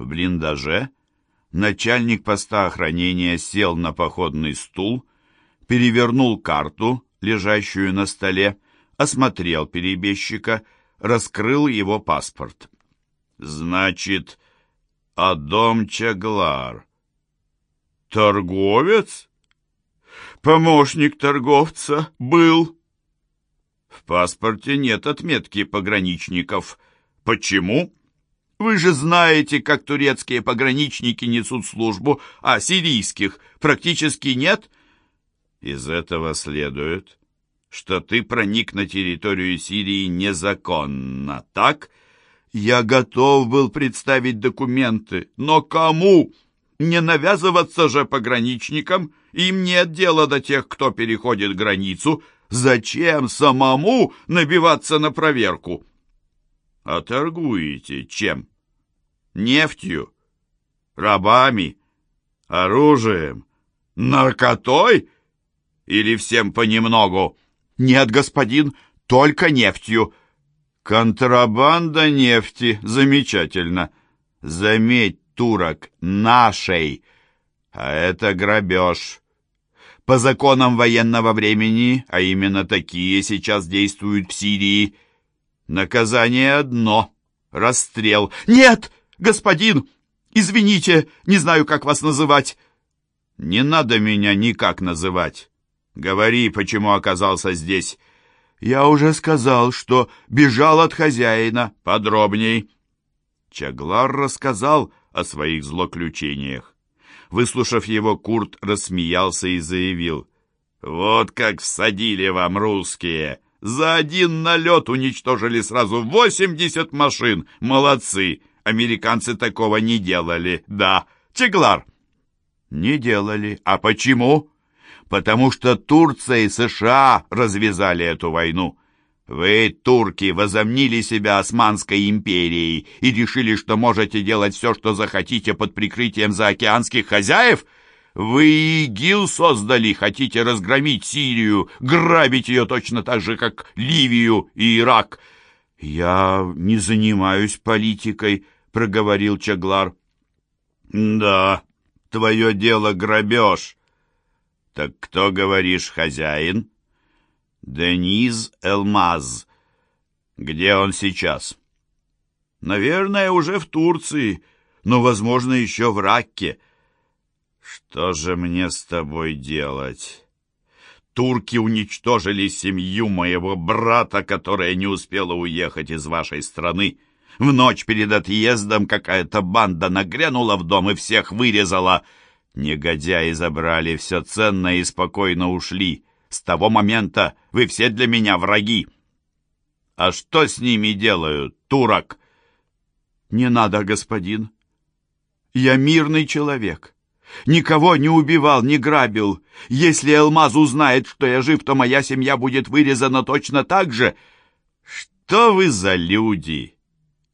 В блиндаже начальник поста охранения сел на походный стул, перевернул карту, лежащую на столе, осмотрел перебежчика, раскрыл его паспорт. «Значит, Адом Чаглар. Торговец? Помощник торговца был». В паспорте нет отметки пограничников. Почему? Вы же знаете, как турецкие пограничники несут службу, а сирийских практически нет. Из этого следует, что ты проник на территорию Сирии незаконно, так? Я готов был представить документы, но кому? Не навязываться же пограничникам, им нет дела до тех, кто переходит границу, Зачем самому набиваться на проверку? А торгуете чем? Нефтью? Рабами? Оружием? Наркотой? Или всем понемногу? Нет, господин, только нефтью. Контрабанда нефти. Замечательно. Заметь, турок, нашей. А это грабеж. По законам военного времени, а именно такие сейчас действуют в Сирии, наказание одно — расстрел. «Нет, господин! Извините, не знаю, как вас называть!» «Не надо меня никак называть. Говори, почему оказался здесь». «Я уже сказал, что бежал от хозяина. Подробней». Чаглар рассказал о своих злоключениях. Выслушав его, Курт рассмеялся и заявил. «Вот как всадили вам русские! За один налет уничтожили сразу восемьдесят машин! Молодцы! Американцы такого не делали, да! Чеглар!» «Не делали. А почему?» «Потому что Турция и США развязали эту войну. Вы, турки, возомнили себя Османской империей и решили, что можете делать все, что захотите под прикрытием заокеанских хозяев? Вы ИГИЛ создали, хотите разгромить Сирию, грабить ее точно так же, как Ливию и Ирак. Я не занимаюсь политикой, проговорил Чаглар. Да, твое дело грабеж. Так кто, говоришь, хозяин? Дениз Элмаз. Где он сейчас? Наверное, уже в Турции, но, возможно, еще в Ракке. Что же мне с тобой делать? Турки уничтожили семью моего брата, которая не успела уехать из вашей страны. В ночь перед отъездом какая-то банда нагрянула в дом и всех вырезала. Негодяи забрали все ценное и спокойно ушли. С того момента вы все для меня враги. А что с ними делают, турок? Не надо, господин. Я мирный человек. Никого не убивал, не грабил. Если Элмаз узнает, что я жив, то моя семья будет вырезана точно так же. Что вы за люди?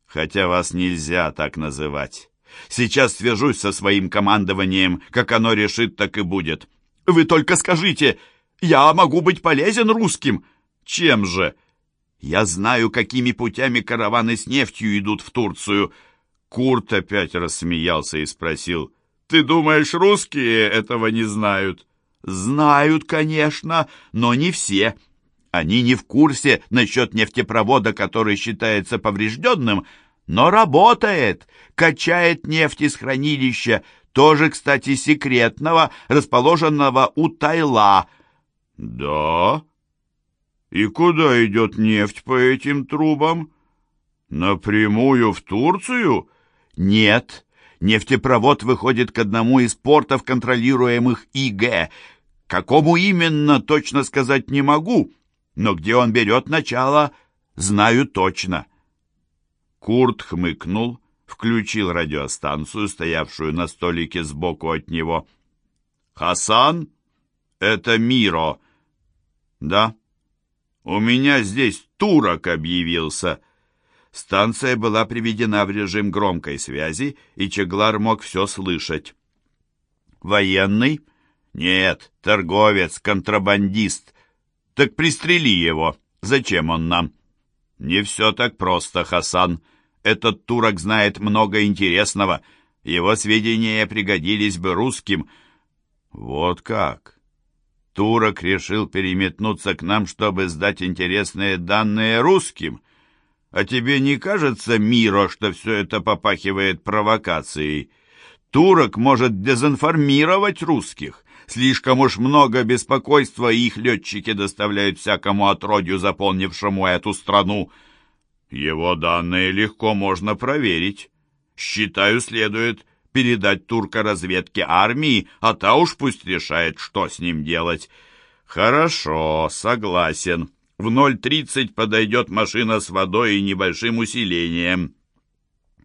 Хотя вас нельзя так называть. Сейчас свяжусь со своим командованием. Как оно решит, так и будет. Вы только скажите, я могу быть полезен русским. Чем же? Я знаю, какими путями караваны с нефтью идут в Турцию. Курт опять рассмеялся и спросил, «Ты думаешь, русские этого не знают?» «Знают, конечно, но не все. Они не в курсе насчет нефтепровода, который считается поврежденным, но работает, качает нефть из хранилища, тоже, кстати, секретного, расположенного у Тайла, «Да? И куда идет нефть по этим трубам? Напрямую в Турцию?» «Нет. Нефтепровод выходит к одному из портов, контролируемых ИГ. Какому именно, точно сказать не могу, но где он берет начало, знаю точно». Курт хмыкнул, включил радиостанцию, стоявшую на столике сбоку от него. «Хасан, это Миро. «Да». «У меня здесь турок объявился». Станция была приведена в режим громкой связи, и Чеглар мог все слышать. «Военный?» «Нет, торговец, контрабандист. Так пристрели его. Зачем он нам?» «Не все так просто, Хасан. этот турок знает много интересного. Его сведения пригодились бы русским. Вот как? Турок решил переметнуться к нам, чтобы сдать интересные данные русским. А тебе не кажется, Миро, что все это попахивает провокацией? Турок может дезинформировать русских. Слишком уж много беспокойства их летчики доставляют всякому отродью, заполнившему эту страну. Его данные легко можно проверить. Считаю, следует передать турка разведке армии, а та уж пусть решает, что с ним делать. Хорошо, согласен. В 0.30 подойдет машина с водой и небольшим усилением.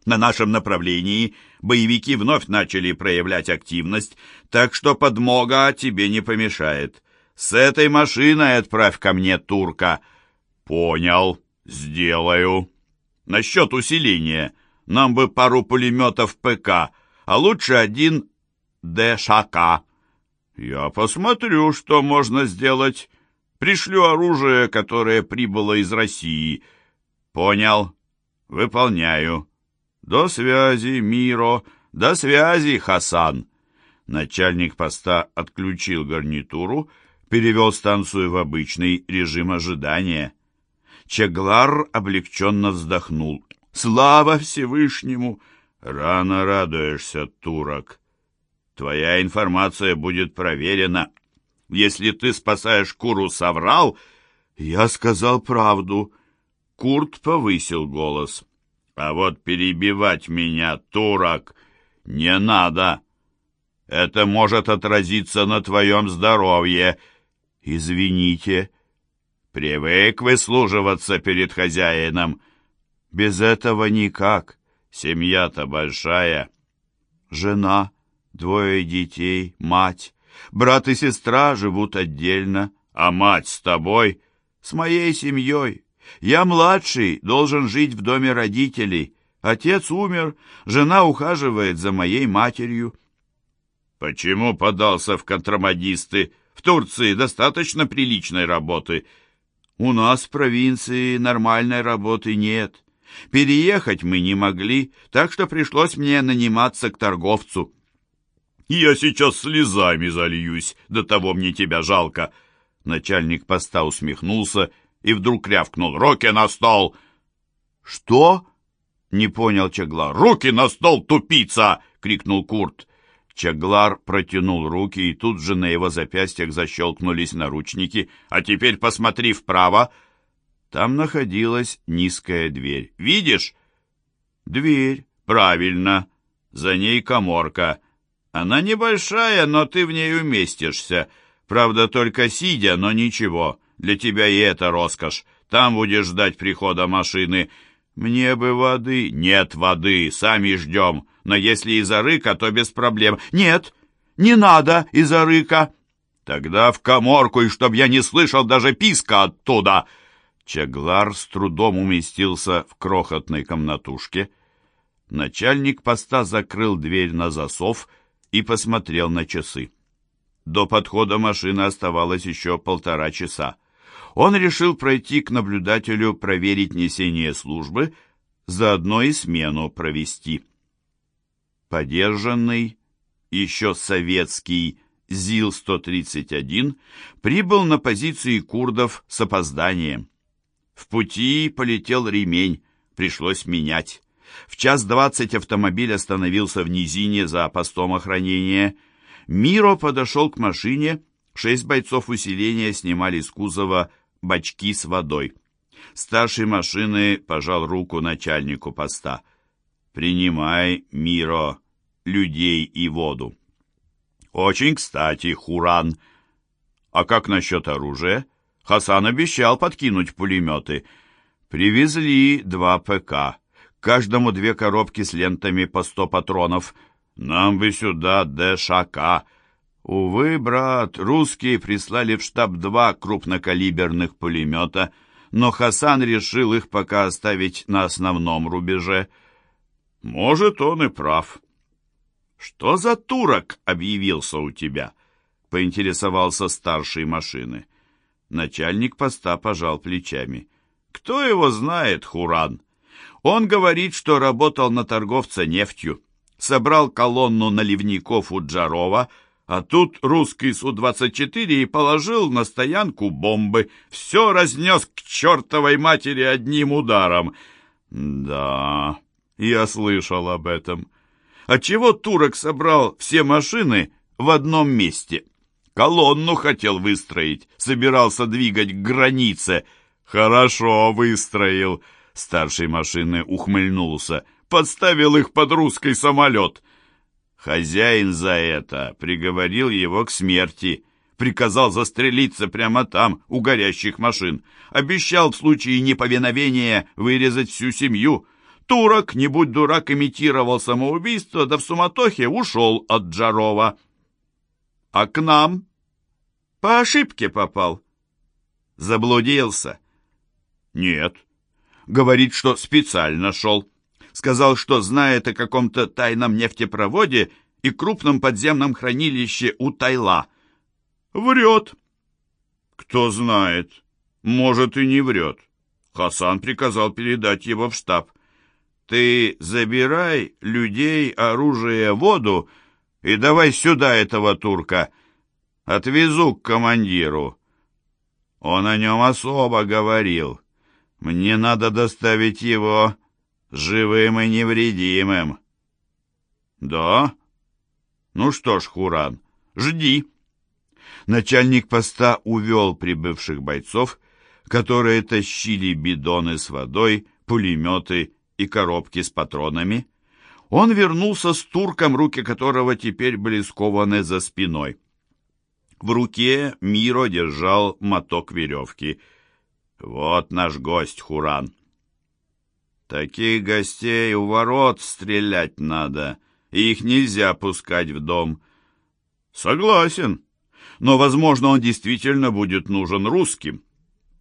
На нашем направлении боевики вновь начали проявлять активность, так что подмога тебе не помешает. С этой машиной отправь ко мне турка. Понял, сделаю. Насчет усиления. Нам бы пару пулеметов ПК, а лучше один ДШК. Я посмотрю, что можно сделать. Пришлю оружие, которое прибыло из России. Понял. Выполняю. «До связи, Миро! До связи, Хасан!» Начальник поста отключил гарнитуру, перевел станцию в обычный режим ожидания. Чеглар облегченно вздохнул. «Слава Всевышнему! Рано радуешься, турок. Твоя информация будет проверена. Если ты спасаешь Куру соврал, я сказал правду». Курт повысил голос. А вот перебивать меня, турок, не надо. Это может отразиться на твоем здоровье. Извините. Привык выслуживаться перед хозяином. Без этого никак. Семья-то большая. Жена, двое детей, мать. Брат и сестра живут отдельно. А мать с тобой? С моей семьей. Я младший, должен жить в доме родителей. Отец умер, жена ухаживает за моей матерью. Почему подался в контрабандисты? В Турции достаточно приличной работы. У нас в провинции нормальной работы нет. Переехать мы не могли, так что пришлось мне наниматься к торговцу. Я сейчас слезами зальюсь, до того мне тебя жалко. Начальник поста усмехнулся и вдруг рявкнул «Руки на стол!» «Что?» — не понял Чаглар. «Руки на стол, тупица!» — крикнул Курт. Чаглар протянул руки, и тут же на его запястьях защелкнулись наручники. «А теперь посмотри вправо!» Там находилась низкая дверь. «Видишь?» «Дверь. Правильно. За ней коморка. Она небольшая, но ты в ней уместишься. Правда, только сидя, но ничего. Для тебя и это роскошь. Там будешь ждать прихода машины. Мне бы воды. Нет воды, сами ждем. Но если из Арыка, то без проблем. Нет, не надо из Арыка. Тогда в коморку, и чтоб я не слышал даже писка оттуда. Чаглар с трудом уместился в крохотной комнатушке. Начальник поста закрыл дверь на засов и посмотрел на часы. До подхода машины оставалось еще полтора часа он решил пройти к наблюдателю проверить несение службы, заодно и смену провести. Подержанный, еще советский ЗИЛ-131 прибыл на позиции курдов с опозданием. В пути полетел ремень, пришлось менять. В час двадцать автомобиль остановился в низине за постом охранения. Миро подошел к машине, шесть бойцов усиления снимали с кузова бачки с водой. Старший машины пожал руку начальнику поста. «Принимай, Миро, людей и воду». «Очень кстати, Хуран». «А как насчет оружия?» Хасан обещал подкинуть пулеметы. «Привезли два ПК. Каждому две коробки с лентами по сто патронов. Нам бы сюда ДШК». Увы, брат, русские прислали в штаб два крупнокалиберных пулемета, но Хасан решил их пока оставить на основном рубеже. Может, он и прав. «Что за турок объявился у тебя?» — поинтересовался старший машины. Начальник поста пожал плечами. «Кто его знает, Хуран? Он говорит, что работал на торговца нефтью. Собрал колонну наливников у Джарова, а тут русский Су-24 и положил на стоянку бомбы. Все разнес к чертовой матери одним ударом. Да, я слышал об этом. Отчего турок собрал все машины в одном месте? Колонну хотел выстроить, собирался двигать к границе. Хорошо выстроил. Старший машины ухмыльнулся. Подставил их под русский самолет. Хозяин за это приговорил его к смерти. Приказал застрелиться прямо там, у горящих машин. Обещал в случае неповиновения вырезать всю семью. Турок, не будь дурак, имитировал самоубийство, да в суматохе ушел от Джарова. А к нам? По ошибке попал. Заблудился. Нет. Говорит, что специально шел. Сказал, что знает о каком-то тайном нефтепроводе и крупном подземном хранилище у Тайла. Врет. Кто знает. Может и не врет. Хасан приказал передать его в штаб. Ты забирай людей, оружие, воду и давай сюда этого турка. Отвезу к командиру. Он о нем особо говорил. Мне надо доставить его живым и невредимым. Да? Ну что ж, Хуран, жди. Начальник поста увел прибывших бойцов, которые тащили бидоны с водой, пулеметы и коробки с патронами. Он вернулся с турком, руки которого теперь были скованы за спиной. В руке Миро держал моток веревки — вот наш гость, Хуран. Таких гостей у ворот стрелять надо, и их нельзя пускать в дом. Согласен, но, возможно, он действительно будет нужен русским.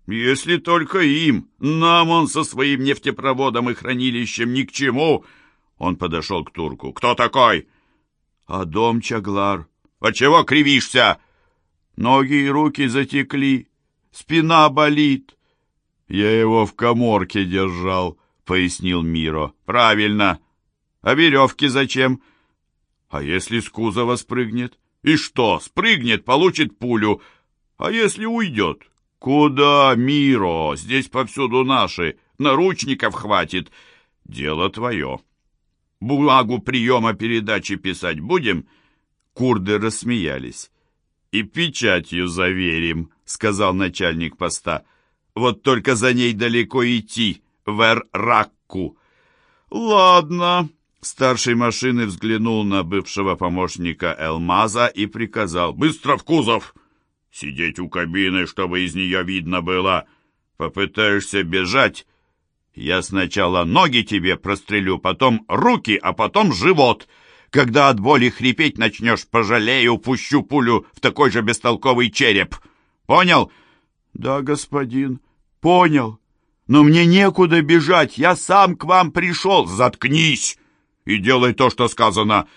Если только им, нам он со своим нефтепроводом и хранилищем ни к чему. Он подошел к турку. Кто такой? А дом Чаглар. А чего кривишься? Ноги и руки затекли, спина болит. «Я его в коморке держал», — пояснил Миро. «Правильно. А веревки зачем?» «А если с кузова спрыгнет?» «И что, спрыгнет, получит пулю. А если уйдет?» «Куда, Миро? Здесь повсюду наши. Наручников хватит. Дело твое. Бумагу приема передачи писать будем?» Курды рассмеялись. «И печатью заверим», — сказал начальник поста. Вот только за ней далеко идти, в Эр-Ракку. Ладно. Старший машины взглянул на бывшего помощника Элмаза и приказал. «Быстро в кузов! Сидеть у кабины, чтобы из нее видно было. Попытаешься бежать, я сначала ноги тебе прострелю, потом руки, а потом живот. Когда от боли хрипеть начнешь, пожалею, пущу пулю в такой же бестолковый череп. Понял?» «Да, господин, понял. Но мне некуда бежать, я сам к вам пришел. Заткнись и делай то, что сказано».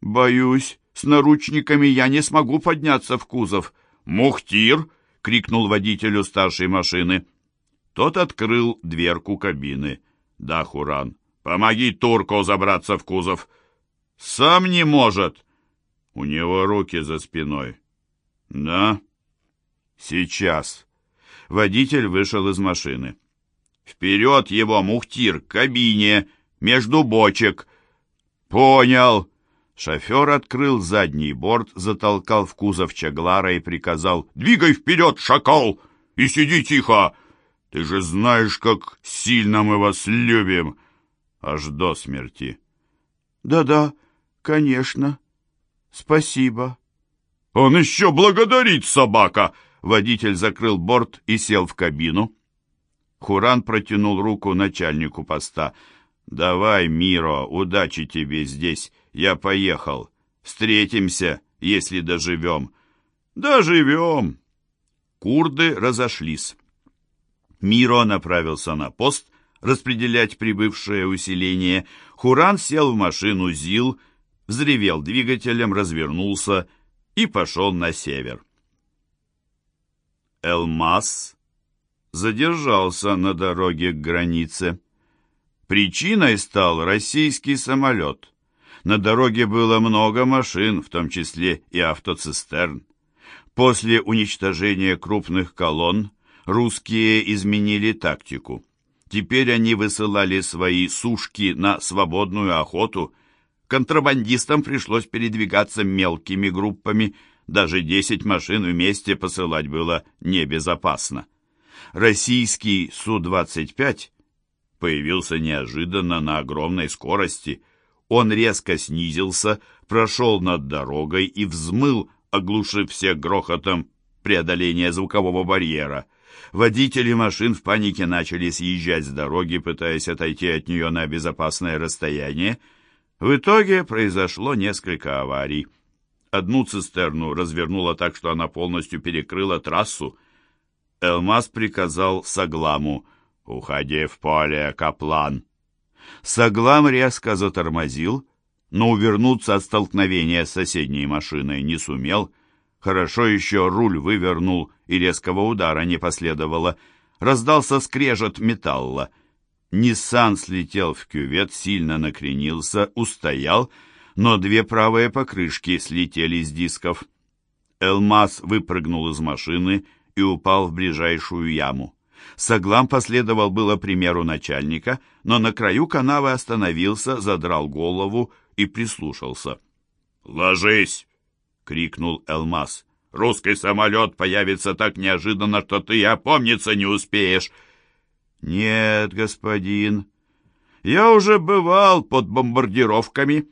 «Боюсь, с наручниками я не смогу подняться в кузов». «Мухтир!» — крикнул водителю старшей машины. Тот открыл дверку кабины. «Да, Хуран, помоги турку забраться в кузов». «Сам не может!» «У него руки за спиной». «Да?» «Сейчас». Водитель вышел из машины. «Вперед его, Мухтир, к кабине, между бочек!» «Понял!» Шофер открыл задний борт, затолкал в кузов Чаглара и приказал «Двигай вперед, шакал, и сиди тихо! Ты же знаешь, как сильно мы вас любим!» Аж до смерти. «Да-да, конечно. Спасибо». «Он еще благодарит, собака!» Водитель закрыл борт и сел в кабину. Хуран протянул руку начальнику поста. «Давай, Миро, удачи тебе здесь. Я поехал. Встретимся, если доживем». «Доживем!» Курды разошлись. Миро направился на пост распределять прибывшее усиление. Хуран сел в машину ЗИЛ, взревел двигателем, развернулся и пошел на север. Элмаз задержался на дороге к границе. Причиной стал российский самолет. На дороге было много машин, в том числе и автоцистерн. После уничтожения крупных колонн русские изменили тактику. Теперь они высылали свои сушки на свободную охоту. Контрабандистам пришлось передвигаться мелкими группами, даже 10 машин вместе посылать было небезопасно. Российский Су-25 появился неожиданно на огромной скорости. Он резко снизился, прошел над дорогой и взмыл, оглушив всех грохотом преодоления звукового барьера. Водители машин в панике начали съезжать с дороги, пытаясь отойти от нее на безопасное расстояние. В итоге произошло несколько аварий. Одну цистерну развернуло так, что она полностью перекрыла трассу. Элмаз приказал Сагламу «Уходи в поле, Каплан». Саглам резко затормозил, но увернуться от столкновения с соседней машиной не сумел. Хорошо еще руль вывернул, и резкого удара не последовало. Раздался скрежет металла. Ниссан слетел в кювет, сильно накренился, устоял, но две правые покрышки слетели с дисков. Элмаз выпрыгнул из машины и упал в ближайшую яму. Саглам последовал было примеру начальника, но на краю канавы остановился, задрал голову и прислушался. «Ложись!» — крикнул Элмаз. «Русский самолет появится так неожиданно, что ты опомниться не успеешь!» «Нет, господин, я уже бывал под бомбардировками.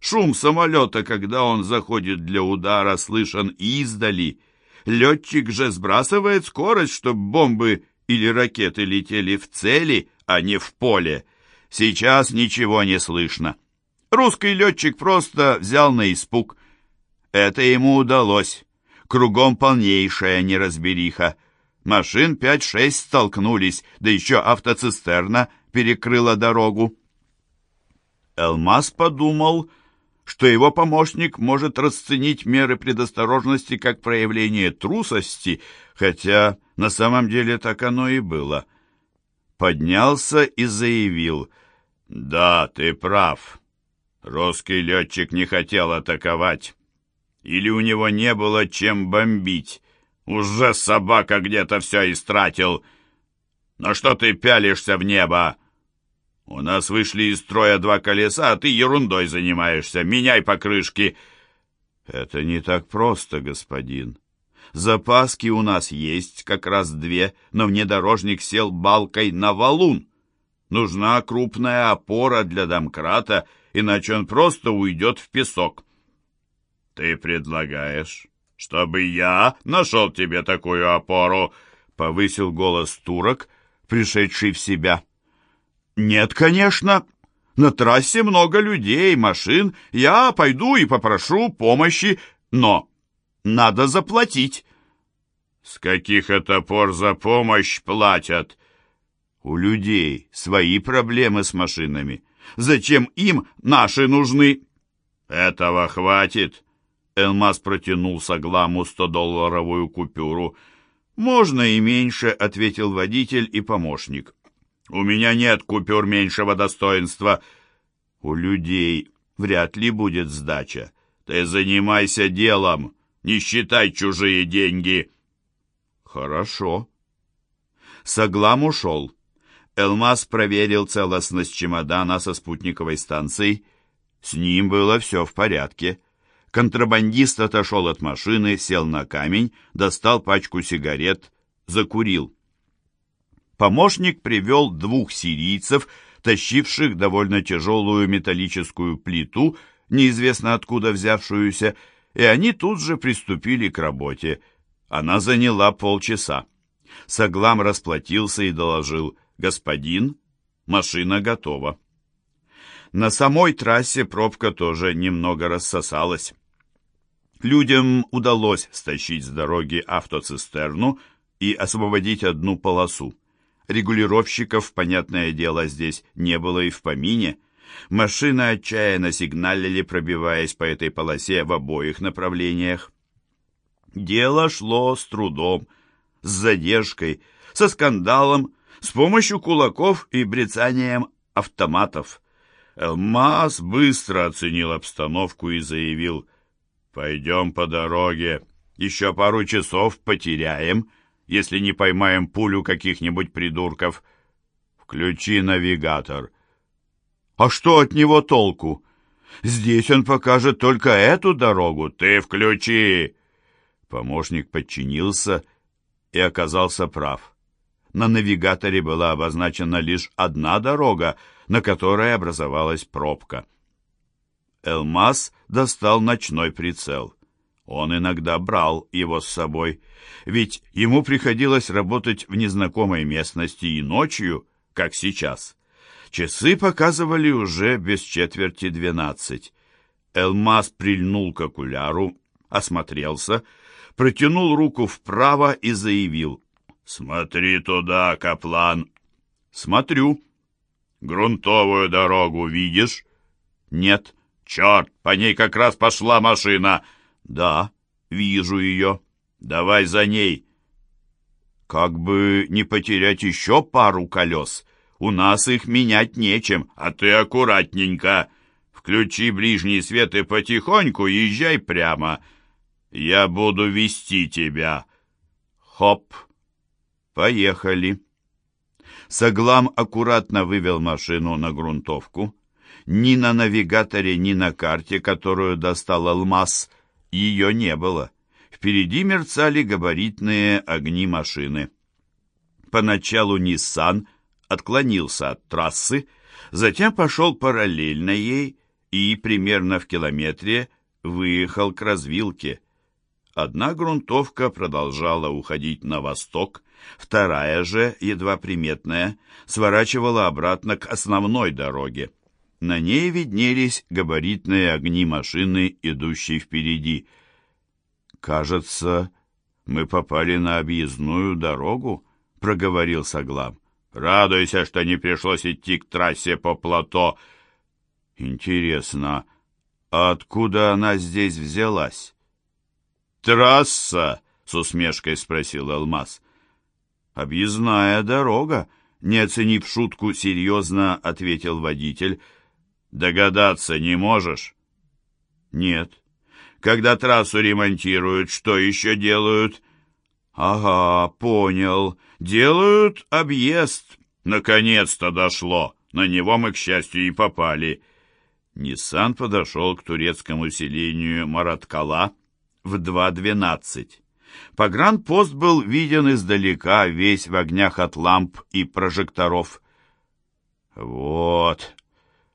Шум самолета, когда он заходит для удара, слышен издали. Летчик же сбрасывает скорость, чтобы бомбы или ракеты летели в цели, а не в поле. Сейчас ничего не слышно. Русский летчик просто взял на испуг. Это ему удалось. Кругом полнейшая неразбериха. Машин пять-шесть столкнулись, да еще автоцистерна перекрыла дорогу. Элмаз подумал, что его помощник может расценить меры предосторожности как проявление трусости, хотя на самом деле так оно и было. Поднялся и заявил, «Да, ты прав. Русский летчик не хотел атаковать. Или у него не было чем бомбить. Уже собака где-то все истратил. Но что ты пялишься в небо? У нас вышли из строя два колеса, а ты ерундой занимаешься. Меняй покрышки». «Это не так просто, господин», Запаски у нас есть, как раз две, но внедорожник сел балкой на валун. Нужна крупная опора для домкрата, иначе он просто уйдет в песок. Ты предлагаешь, чтобы я нашел тебе такую опору? Повысил голос турок, пришедший в себя. Нет, конечно. На трассе много людей, машин. Я пойду и попрошу помощи, но надо заплатить. С каких это пор за помощь платят? У людей свои проблемы с машинами. Зачем им наши нужны? Этого хватит. Элмаз протянул Сагламу 100-долларовую купюру. «Можно и меньше», — ответил водитель и помощник. «У меня нет купюр меньшего достоинства». «У людей вряд ли будет сдача. Ты занимайся делом». Не считай чужие деньги!» «Хорошо». Саглам ушел. Элмаз проверил целостность чемодана со спутниковой станцией. С ним было все в порядке. Контрабандист отошел от машины, сел на камень, достал пачку сигарет, закурил. Помощник привел двух сирийцев, тащивших довольно тяжелую металлическую плиту, неизвестно откуда взявшуюся, и они тут же приступили к работе. Она заняла полчаса. Саглам расплатился и доложил «Господин, машина готова». На самой трассе пробка тоже немного рассосалась. Людям удалось стащить с дороги автоцистерну и освободить одну полосу. Регулировщиков, понятное дело, здесь не было и в помине – Машины отчаянно сигналили, пробиваясь по этой полосе в обоих направлениях. Дело шло с трудом, с задержкой, со скандалом, с помощью кулаков и брецанием автоматов. Элмаз быстро оценил обстановку и заявил, «Пойдем по дороге, еще пару часов потеряем, если не поймаем пулю каких-нибудь придурков. Включи навигатор». «А что от него толку? Здесь он покажет только эту дорогу. Ты включи!» Помощник подчинился и оказался прав. На навигаторе была обозначена лишь одна дорога, на которой образовалась пробка. Элмаз достал ночной прицел. Он иногда брал его с собой, ведь ему приходилось работать в незнакомой местности и ночью, как сейчас. Часы показывали уже без четверти двенадцать. Элмаз прильнул к окуляру, осмотрелся, протянул руку вправо и заявил. «Смотри туда, Каплан!» «Смотрю». «Грунтовую дорогу видишь?» «Нет». «Черт, по ней как раз пошла машина!» «Да, вижу ее. Давай за ней». «Как бы не потерять еще пару колес. У нас их менять нечем, а ты аккуратненько. Включи ближний свет и потихоньку езжай прямо. Я буду вести тебя». «Хоп!» «Поехали!» Саглам аккуратно вывел машину на грунтовку. Ни на навигаторе, ни на карте, которую достал алмаз, ее не было. Впереди мерцали габаритные огни машины. Поначалу Ниссан отклонился от трассы, затем пошел параллельно ей и примерно в километре выехал к развилке. Одна грунтовка продолжала уходить на восток, Вторая же, едва приметная, сворачивала обратно к основной дороге. На ней виднелись габаритные огни машины, идущей впереди. «Кажется, мы попали на объездную дорогу», — проговорил Соглам. «Радуйся, что не пришлось идти к трассе по плато». «Интересно, а откуда она здесь взялась?» «Трасса?» — с усмешкой спросил Алмаз. «Объездная дорога», — не оценив шутку, серьезно ответил водитель. «Догадаться не можешь?» «Нет». «Когда трассу ремонтируют, что еще делают?» «Ага, понял. Делают объезд. Наконец-то дошло. На него мы, к счастью, и попали». Ниссан подошел к турецкому селению Мараткала в 2.12. Погранпост был виден издалека, весь в огнях от ламп и прожекторов. «Вот,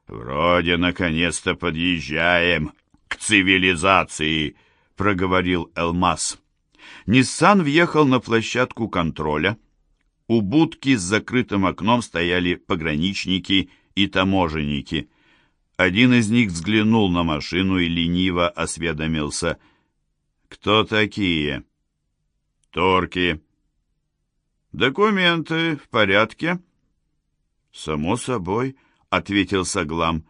вроде наконец-то подъезжаем к цивилизации», — проговорил Элмаз. Ниссан въехал на площадку контроля. У будки с закрытым окном стояли пограничники и таможенники. Один из них взглянул на машину и лениво осведомился. «Кто такие?» Торки. Документы в порядке? Само собой, ответил Саглам.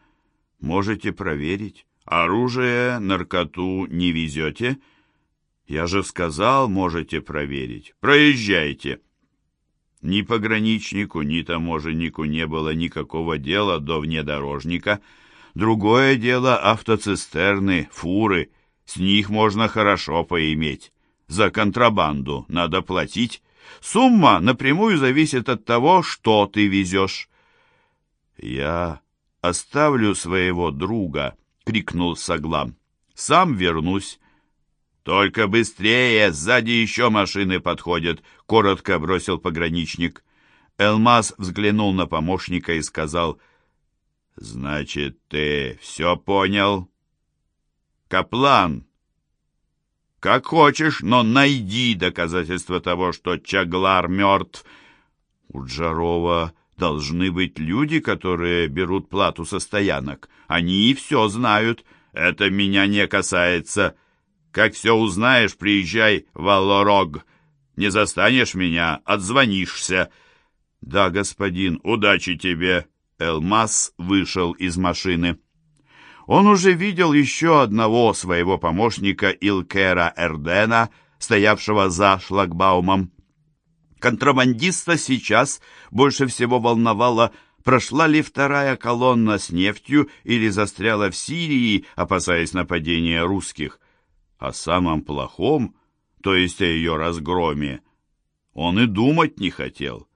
Можете проверить. Оружие, наркоту не везете? Я же сказал, можете проверить. Проезжайте. Ни пограничнику, ни таможеннику не было никакого дела до внедорожника. Другое дело автоцистерны, фуры. С них можно хорошо поиметь. За контрабанду надо платить. Сумма напрямую зависит от того, что ты везешь. «Я оставлю своего друга», — крикнул Саглам. «Сам вернусь». «Только быстрее! Сзади еще машины подходят!» — коротко бросил пограничник. Элмаз взглянул на помощника и сказал, «Значит, ты все понял?» «Каплан, как хочешь, но найди доказательства того, что Чаглар мертв. У Джарова должны быть люди, которые берут плату со стоянок. Они и все знают. Это меня не касается. Как все узнаешь, приезжай в Аллорог. Не застанешь меня, отзвонишься. Да, господин, удачи тебе. Элмаз вышел из машины. Он уже видел еще одного своего помощника Илкера Эрдена, стоявшего за шлагбаумом. Контрабандиста сейчас больше всего волновало прошла ли вторая колонна с нефтью или застряла в Сирии, опасаясь нападения русских. О самом плохом, то есть о ее разгроме, он и думать не хотел.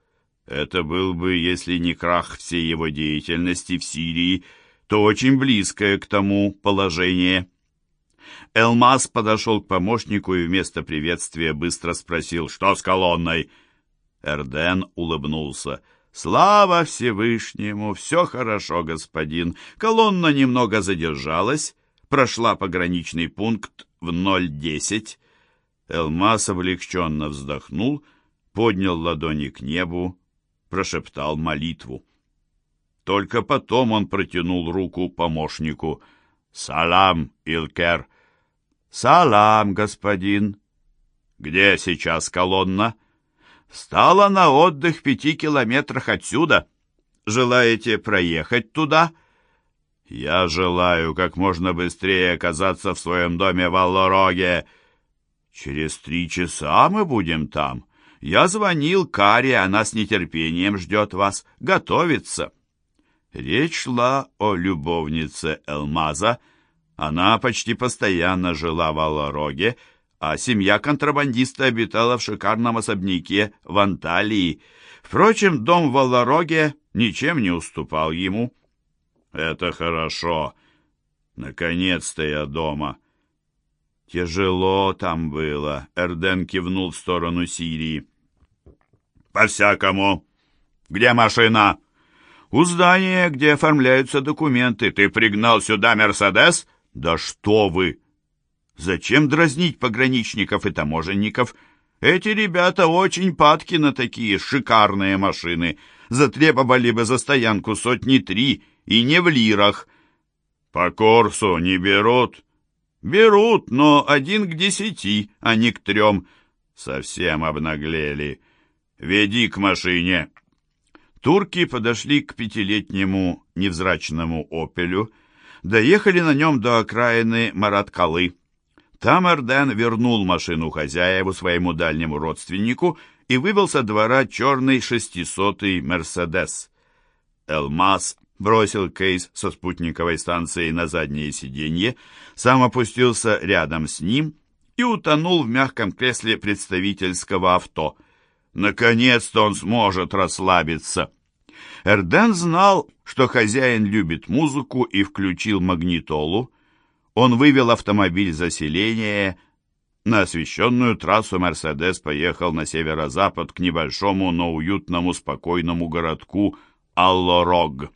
Это был бы, если не крах всей его деятельности в Сирии, то очень близкое к тому положение. Элмаз подошел к помощнику и вместо приветствия быстро спросил, что с колонной. Эрден улыбнулся. «Слава Всевышнему! Все хорошо, господин. Колонна немного задержалась, прошла пограничный пункт в 010». Элмаз облегченно вздохнул, поднял ладони к небу, прошептал молитву. Только потом он протянул руку помощнику. «Салам, Илкер!» «Салам, господин!» «Где сейчас колонна?» «Стала на отдых в пяти километрах отсюда. Желаете проехать туда?» «Я желаю как можно быстрее оказаться в своем доме в Аллороге. Через три часа мы будем там. Я звонил Каре, она с нетерпением ждет вас. Готовится». Речь шла о любовнице Элмаза, она почти постоянно жила в Аллороге, а семья контрабандиста обитала в шикарном особняке в Анталии. Впрочем, дом в Аллороге ничем не уступал ему. «Это хорошо. Наконец-то я дома». «Тяжело там было», — Эрден кивнул в сторону Сирии. «По-всякому. Где машина?» «У здания, где оформляются документы. Ты пригнал сюда Мерседес?» «Да что вы! Зачем дразнить пограничников и таможенников? Эти ребята очень падки на такие шикарные машины. Затребовали бы за стоянку сотни три, и не в лирах». «По курсу не берут?» «Берут, но один к десяти, а не к трем». «Совсем обнаглели. Веди к машине». Турки подошли к пятилетнему невзрачному «Опелю», доехали на нем до окраины Мараткалы. Там Эрден вернул машину хозяеву, своему дальнему родственнику, и вывел со двора черный шестисотый «Мерседес». Элмаз бросил кейс со спутниковой станции на заднее сиденье, сам опустился рядом с ним и утонул в мягком кресле представительского авто. Наконец-то он сможет расслабиться. Эрден знал, что хозяин любит музыку и включил магнитолу. Он вывел автомобиль за селение. На освещенную трассу «Мерседес» поехал на северо-запад к небольшому, но уютному, спокойному городку Аллорог.